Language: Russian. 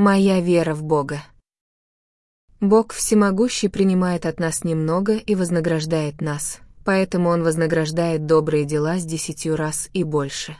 Моя вера в Бога. Бог всемогущий принимает от нас немного и вознаграждает нас, поэтому Он вознаграждает добрые дела с десятью раз и больше.